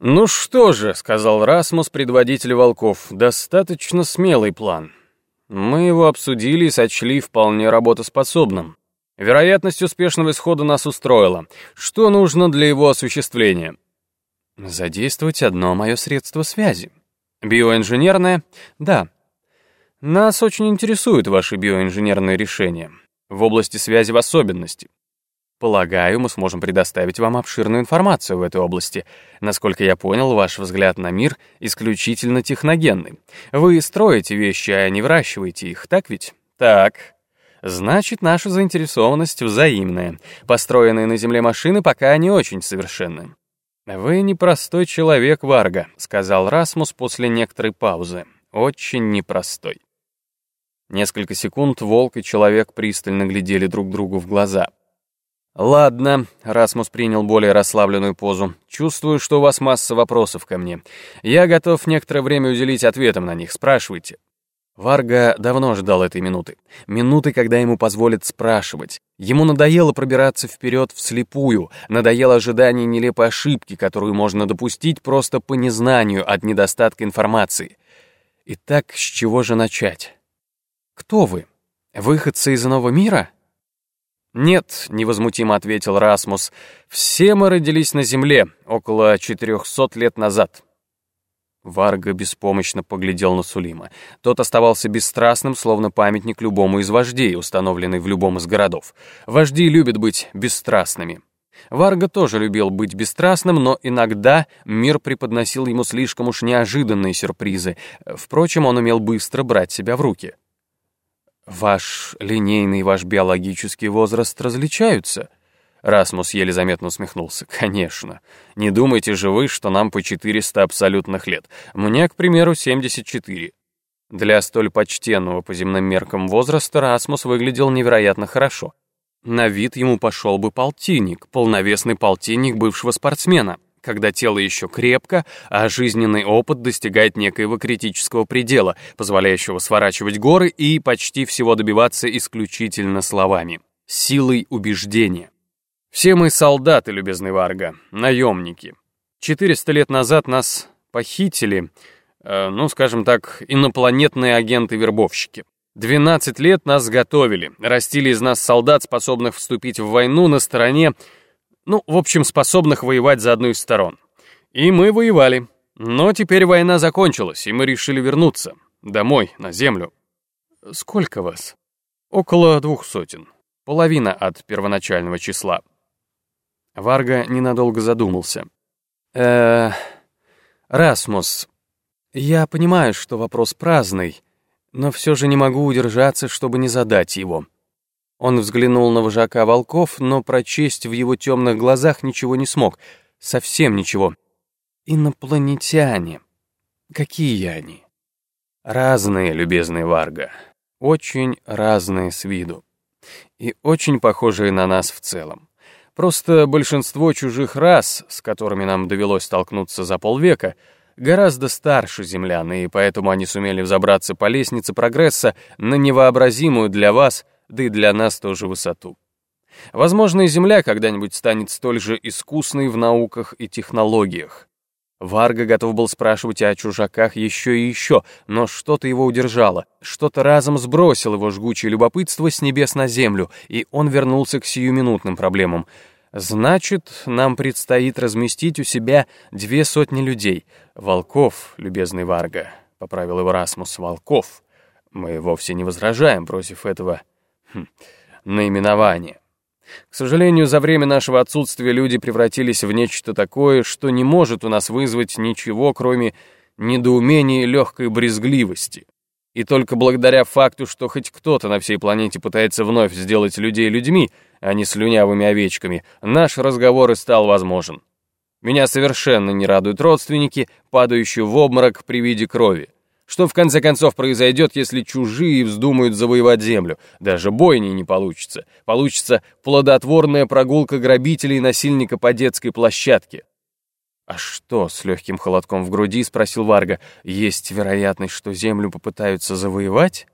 «Ну что же», — сказал Расмус, предводитель волков, — «достаточно смелый план. Мы его обсудили и сочли вполне работоспособным. Вероятность успешного исхода нас устроила. Что нужно для его осуществления?» «Задействовать одно мое средство связи. Биоинженерное? Да. Нас очень интересуют ваши биоинженерные решения. В области связи в особенности. Полагаю, мы сможем предоставить вам обширную информацию в этой области. Насколько я понял, ваш взгляд на мир исключительно техногенный. Вы строите вещи, а не выращиваете их, так ведь? Так. Значит, наша заинтересованность взаимная. Построенные на Земле машины пока не очень совершенны. «Вы непростой человек, Варга», — сказал Расмус после некоторой паузы. «Очень непростой». Несколько секунд волк и человек пристально глядели друг другу в глаза — «Ладно», — Расмус принял более расслабленную позу. «Чувствую, что у вас масса вопросов ко мне. Я готов некоторое время уделить ответам на них. Спрашивайте». Варга давно ждал этой минуты. Минуты, когда ему позволят спрашивать. Ему надоело пробираться вперед вслепую, надоело ожидание нелепой ошибки, которую можно допустить просто по незнанию от недостатка информации. Итак, с чего же начать? Кто вы? Выходцы из иного мира? «Нет», — невозмутимо ответил Расмус, — «все мы родились на Земле около 400 лет назад». Варга беспомощно поглядел на Сулима. Тот оставался бесстрастным, словно памятник любому из вождей, установленный в любом из городов. Вожди любят быть бесстрастными. Варга тоже любил быть бесстрастным, но иногда мир преподносил ему слишком уж неожиданные сюрпризы. Впрочем, он умел быстро брать себя в руки. «Ваш линейный ваш биологический возраст различаются?» Расмус еле заметно усмехнулся. «Конечно. Не думайте же вы, что нам по 400 абсолютных лет. Мне, к примеру, 74». Для столь почтенного по земным меркам возраста Расмус выглядел невероятно хорошо. На вид ему пошел бы полтинник, полновесный полтинник бывшего спортсмена когда тело еще крепко, а жизненный опыт достигает некоего критического предела, позволяющего сворачивать горы и почти всего добиваться исключительно словами, силой убеждения. Все мы солдаты, любезный Варга, наемники. 400 лет назад нас похитили, э, ну, скажем так, инопланетные агенты-вербовщики. 12 лет нас готовили, растили из нас солдат, способных вступить в войну на стороне ну, в общем, способных воевать за одну из сторон. И мы воевали. Но теперь война закончилась, и мы решили вернуться. Домой, на землю. Сколько вас? Около двух сотен. Половина от первоначального числа. Варга ненадолго задумался. э Расмус, я понимаю, что вопрос праздный, но все же не могу удержаться, чтобы не задать его. Он взглянул на вожака волков, но прочесть в его темных глазах ничего не смог. Совсем ничего. Инопланетяне. Какие они? Разные, любезный Варга. Очень разные с виду. И очень похожие на нас в целом. Просто большинство чужих рас, с которыми нам довелось столкнуться за полвека, гораздо старше землян, и поэтому они сумели взобраться по лестнице прогресса на невообразимую для вас да и для нас тоже высоту. Возможно, и Земля когда-нибудь станет столь же искусной в науках и технологиях. Варга готов был спрашивать о чужаках еще и еще, но что-то его удержало, что-то разом сбросило его жгучее любопытство с небес на землю, и он вернулся к сиюминутным проблемам. «Значит, нам предстоит разместить у себя две сотни людей. Волков, любезный Варга», — поправил его Расмус, — «волков. Мы вовсе не возражаем против этого Хм, наименование. К сожалению, за время нашего отсутствия люди превратились в нечто такое, что не может у нас вызвать ничего, кроме недоумения и легкой брезгливости. И только благодаря факту, что хоть кто-то на всей планете пытается вновь сделать людей людьми, а не слюнявыми овечками, наш разговор и стал возможен. Меня совершенно не радуют родственники, падающие в обморок при виде крови. Что в конце концов произойдет, если чужие вздумают завоевать землю? Даже бойни не получится. Получится плодотворная прогулка грабителей и насильника по детской площадке. «А что?» — с легким холодком в груди спросил Варга. «Есть вероятность, что землю попытаются завоевать?»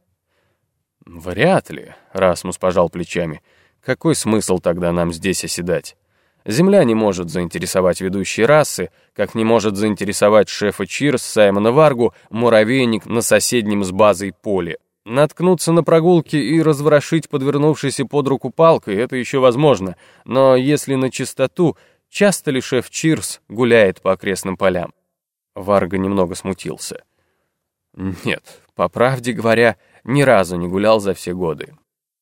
«Вряд ли», — Расмус пожал плечами. «Какой смысл тогда нам здесь оседать? Земля не может заинтересовать ведущие расы, как не может заинтересовать шефа Чирс Саймона Варгу муравейник на соседнем с базой поле. Наткнуться на прогулке и разворошить подвернувшейся под руку палкой — это еще возможно, но если на чистоту, часто ли шеф Чирс гуляет по окрестным полям? Варга немного смутился. Нет, по правде говоря, ни разу не гулял за все годы.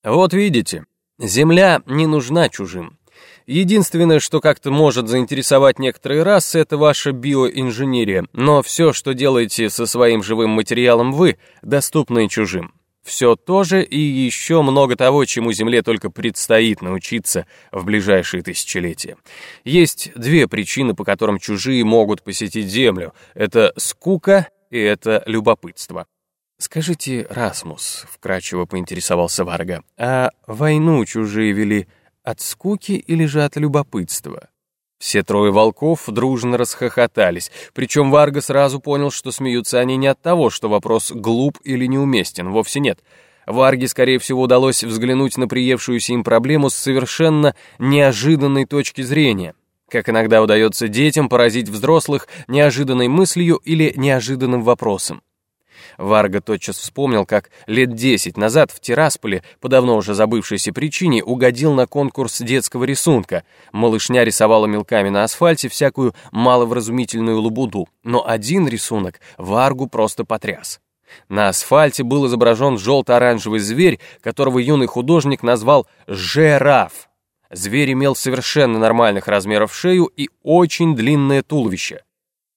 Вот видите, земля не нужна чужим. Единственное, что как-то может заинтересовать некоторые расы, это ваша биоинженерия, но все, что делаете со своим живым материалом вы, доступно и чужим. Все то же и еще много того, чему Земле только предстоит научиться в ближайшие тысячелетия. Есть две причины, по которым чужие могут посетить Землю. Это скука и это любопытство. «Скажите, Расмус», — вкратчиво поинтересовался Варга, «а войну чужие вели от скуки или же от любопытства? Все трое волков дружно расхохотались, причем Варга сразу понял, что смеются они не от того, что вопрос глуп или неуместен, вовсе нет. Варге, скорее всего, удалось взглянуть на приевшуюся им проблему с совершенно неожиданной точки зрения, как иногда удается детям поразить взрослых неожиданной мыслью или неожиданным вопросом. Варга тотчас вспомнил, как лет десять назад в Тирасполе, по давно уже забывшейся причине, угодил на конкурс детского рисунка. Малышня рисовала мелками на асфальте всякую маловразумительную лабуду, но один рисунок Варгу просто потряс. На асфальте был изображен желто-оранжевый зверь, которого юный художник назвал «жираф». Зверь имел совершенно нормальных размеров шею и очень длинное туловище.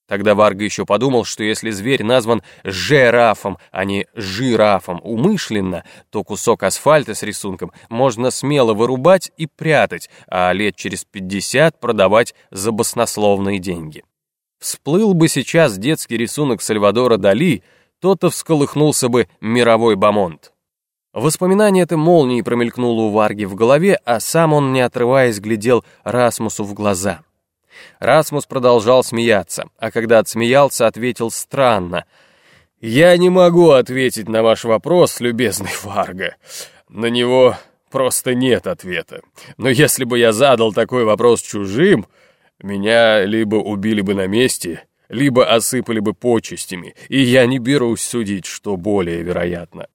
Тогда Варга еще подумал, что если зверь назван жирафом, а не жирафом умышленно, то кусок асфальта с рисунком можно смело вырубать и прятать, а лет через 50 продавать за баснословные деньги. Всплыл бы сейчас детский рисунок Сальвадора Дали, то-то всколыхнулся бы мировой бомонд. Воспоминание это молнией промелькнуло у Варги в голове, а сам он, не отрываясь, глядел Расмусу в глаза — Расмус продолжал смеяться, а когда отсмеялся, ответил странно. «Я не могу ответить на ваш вопрос, любезный Варга. На него просто нет ответа. Но если бы я задал такой вопрос чужим, меня либо убили бы на месте, либо осыпали бы почестями, и я не берусь судить, что более вероятно».